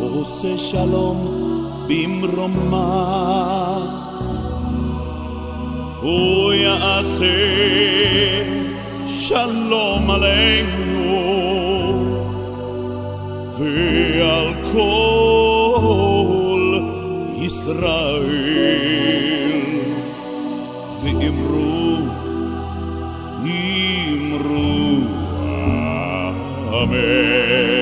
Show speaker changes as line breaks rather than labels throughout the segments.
עושה שלום במרומה הוא יעשה שלום עלינו ועל כל ישראל ואמרו אמרו אמן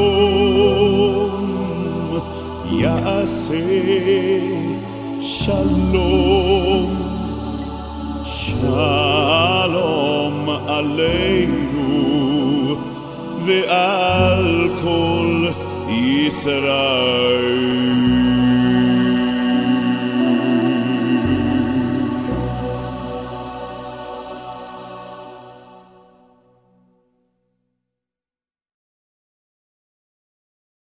יעשה שלום שלום עלינו ועל כל ישראל